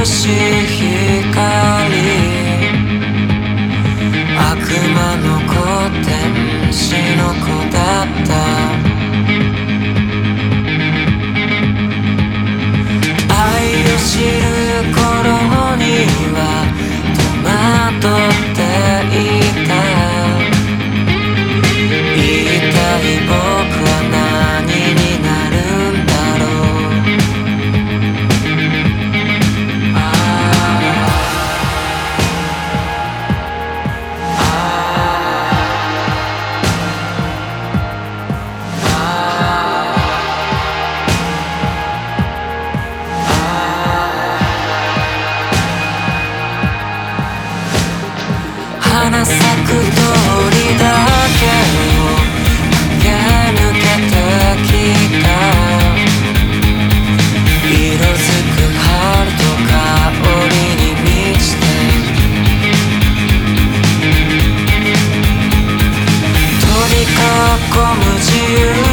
você from the tears